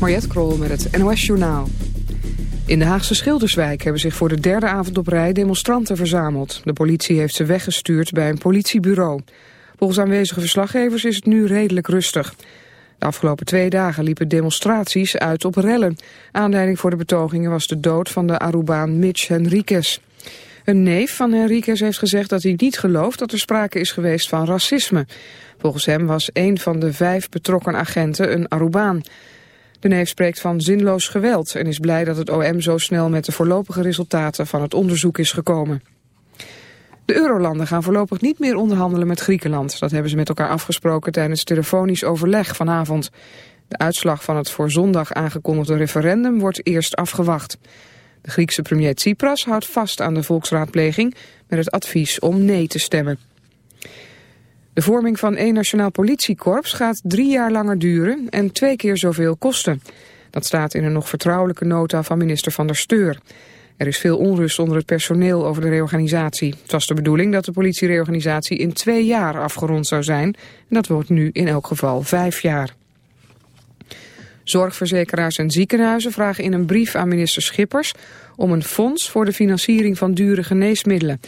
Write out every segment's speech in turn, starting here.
Mariette Krol met het NOS Journaal. In de Haagse Schilderswijk hebben zich voor de derde avond op rij demonstranten verzameld. De politie heeft ze weggestuurd bij een politiebureau. Volgens aanwezige verslaggevers is het nu redelijk rustig. De afgelopen twee dagen liepen demonstraties uit op rellen. Aanleiding voor de betogingen was de dood van de Arubaan Mitch Henriquez. Een neef van Henriquez heeft gezegd dat hij niet gelooft dat er sprake is geweest van racisme. Volgens hem was een van de vijf betrokken agenten een Arubaan. De neef spreekt van zinloos geweld en is blij dat het OM zo snel met de voorlopige resultaten van het onderzoek is gekomen. De eurolanden gaan voorlopig niet meer onderhandelen met Griekenland. Dat hebben ze met elkaar afgesproken tijdens telefonisch overleg vanavond. De uitslag van het voor zondag aangekondigde referendum wordt eerst afgewacht. De Griekse premier Tsipras houdt vast aan de volksraadpleging met het advies om nee te stemmen. De vorming van één nationaal politiekorps gaat drie jaar langer duren en twee keer zoveel kosten. Dat staat in een nog vertrouwelijke nota van minister Van der Steur. Er is veel onrust onder het personeel over de reorganisatie. Het was de bedoeling dat de politiereorganisatie in twee jaar afgerond zou zijn. En dat wordt nu in elk geval vijf jaar. Zorgverzekeraars en ziekenhuizen vragen in een brief aan minister Schippers... om een fonds voor de financiering van dure geneesmiddelen.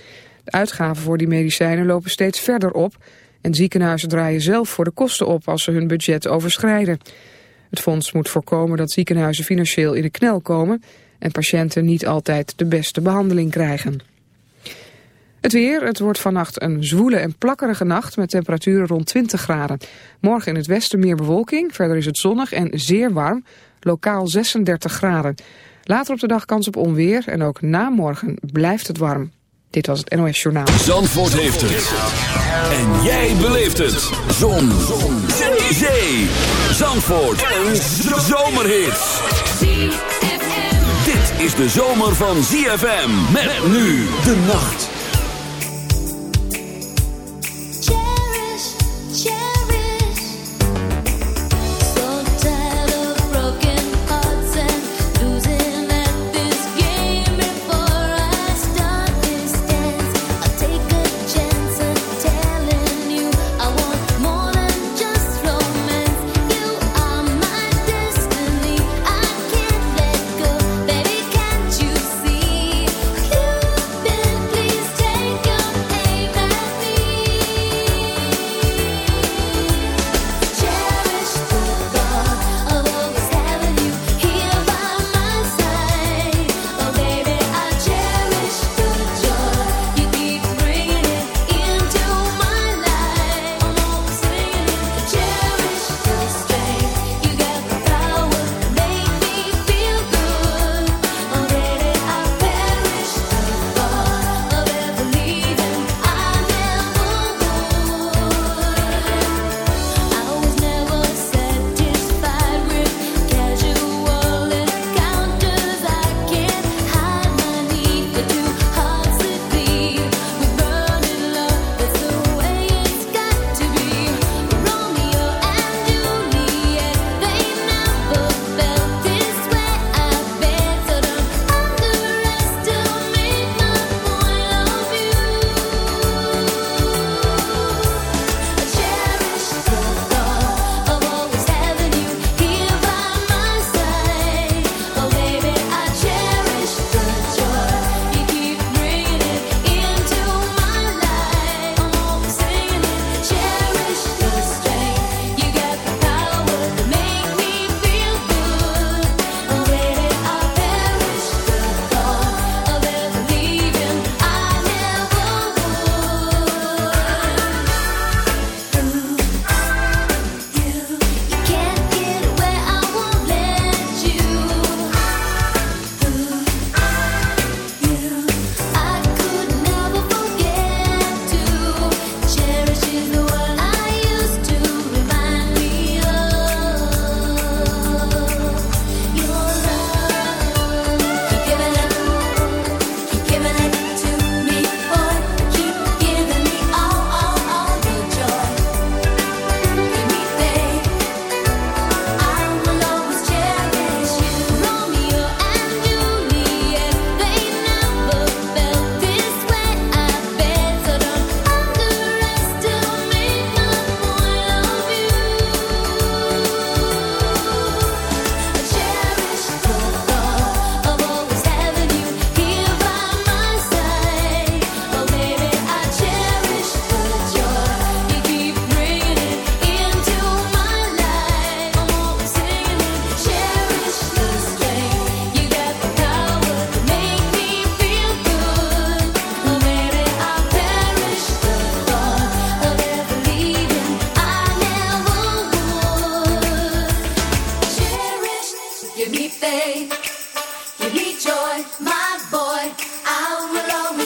De uitgaven voor die medicijnen lopen steeds verder op... En ziekenhuizen draaien zelf voor de kosten op als ze hun budget overschrijden. Het fonds moet voorkomen dat ziekenhuizen financieel in de knel komen... en patiënten niet altijd de beste behandeling krijgen. Het weer, het wordt vannacht een zwoele en plakkerige nacht met temperaturen rond 20 graden. Morgen in het westen meer bewolking, verder is het zonnig en zeer warm, lokaal 36 graden. Later op de dag kans op onweer en ook na morgen blijft het warm. Dit was het NOS Journaal. Zandvoort heeft het. En jij beleeft het. Zon. Zon. Zee. Zandvoort. Een zomerhit. Dit is de zomer van ZFM. Met nu de nacht.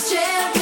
chill.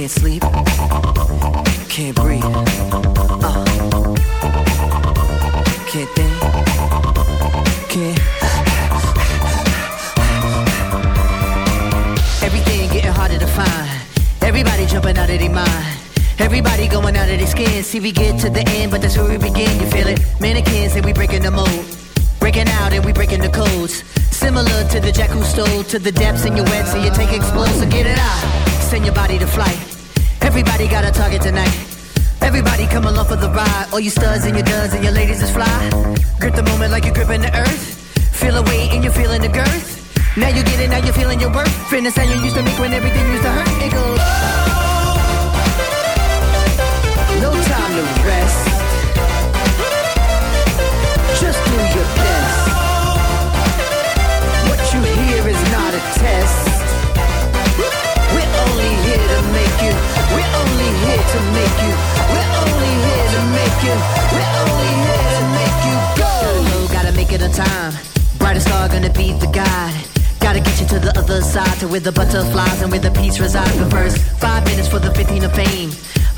Can't sleep, can't breathe, uh. can't think, can't. Everything getting harder to find. Everybody jumping out of their mind. Everybody going out of their skin. See, we get to the end, but that's where we begin. You feel it? Mannequins and we breaking the mold. Breaking out and we breaking the codes. Similar to the jack who stole to the depths in your wet, so you take explosive, get it out. Send your body to flight. Everybody got a target tonight. Everybody come along for the ride. All you studs and your duds and your ladies is fly. Grip the moment like you're gripping the earth. Feel a weight and you're feeling the girth. Now you get it, now you're feeling your worth. Fitness how you used to make when everything used to hurt. It goes. No time to rest. Just do your best. What you hear is not a test make you. We're only here to make you. We're only here to make you. We're only here to make you go. Hello, gotta make it a time. Brightest star gonna be the guide. Gotta get you to the other side, to where the butterflies and where the peace resides. But first, five minutes for the 15 of fame.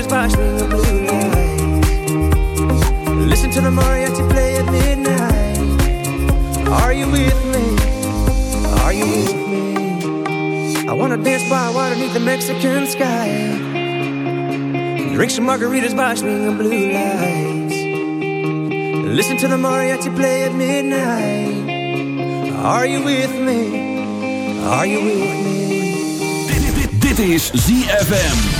is watching the blue. Listen to the mariachi play at midnight. Are you with me? Are you with me? I wanna dance by water beneath the Mexican sky. Drink some margaritas by the blue lights. Listen to the mariachi play at midnight. Are you with me? Are you with me? Dit is ZFM.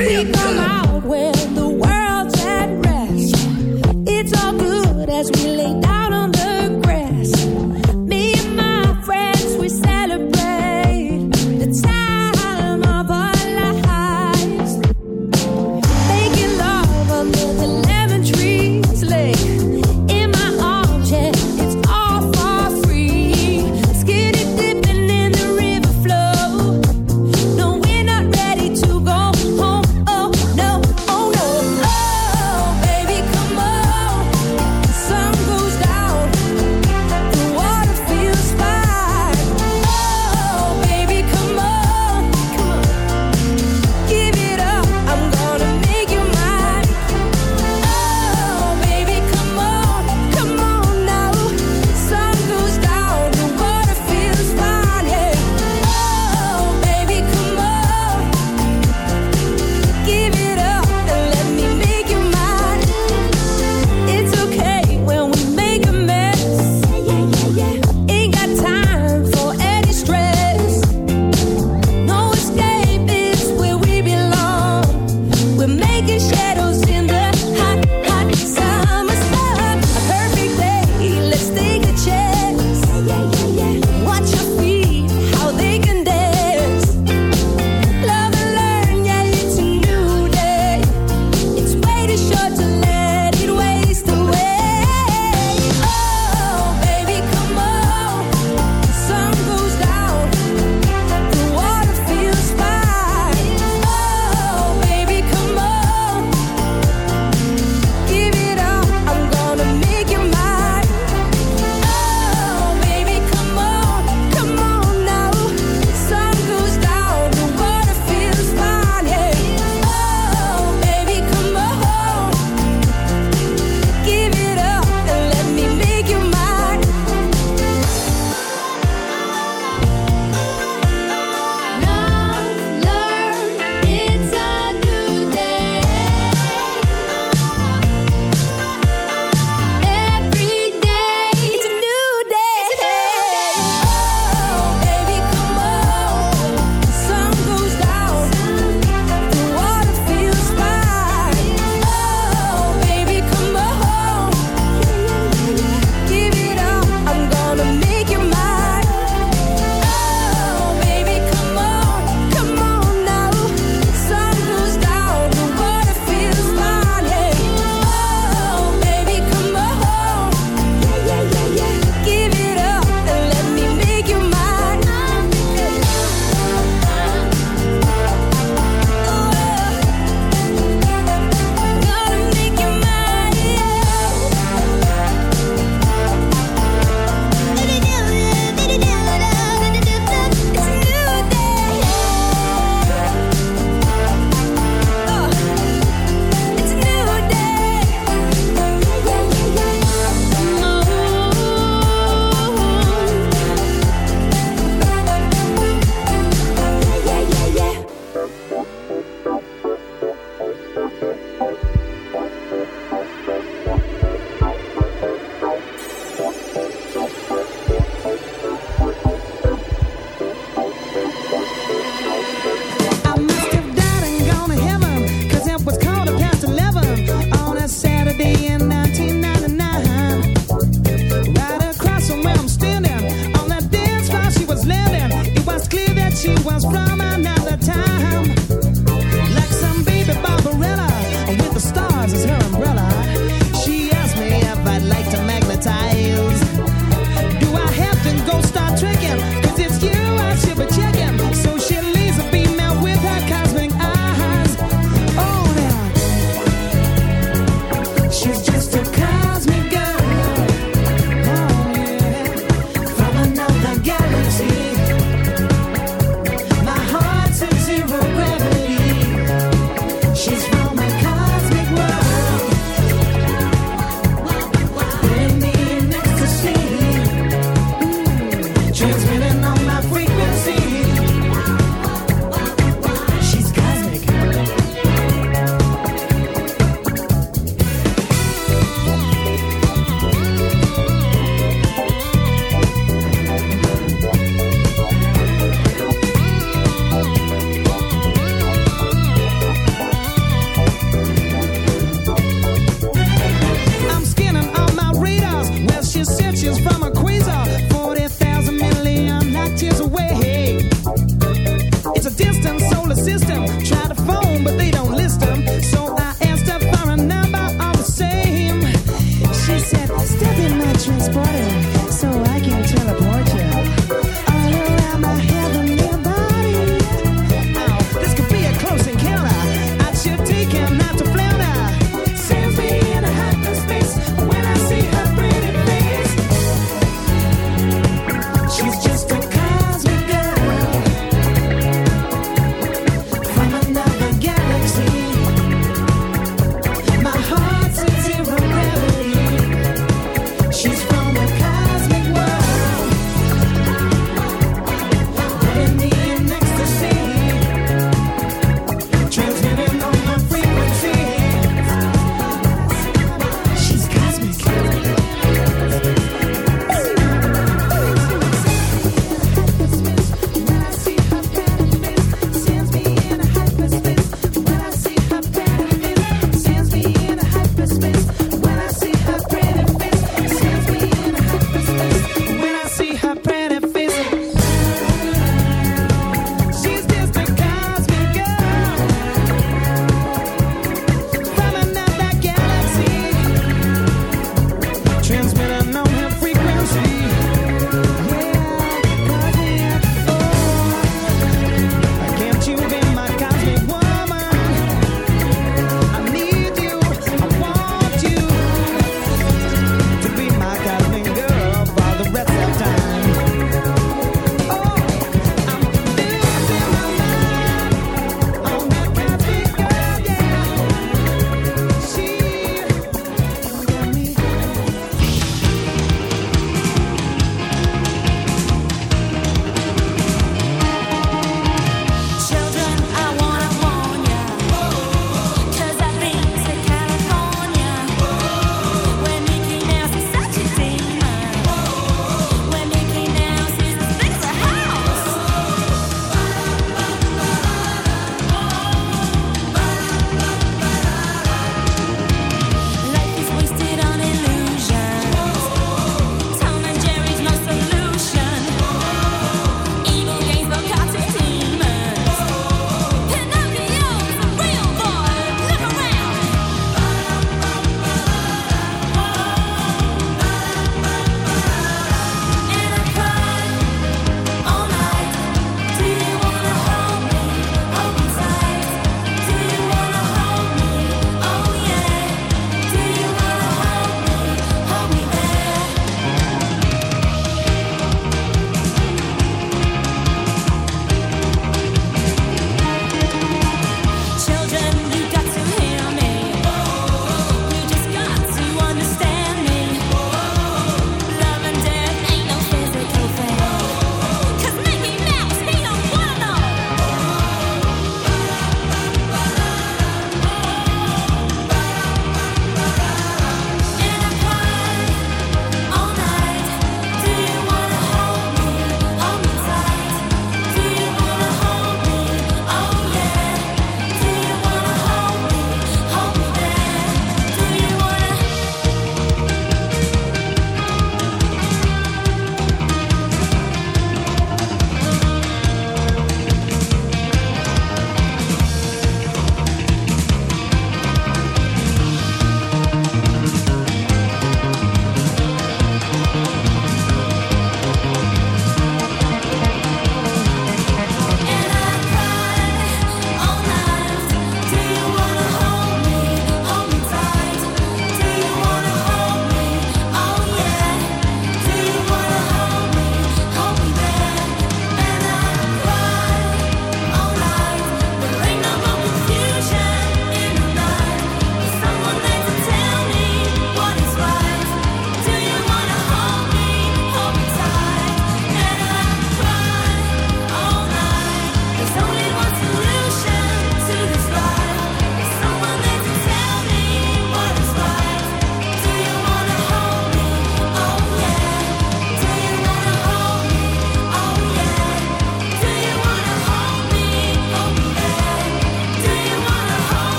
Real good.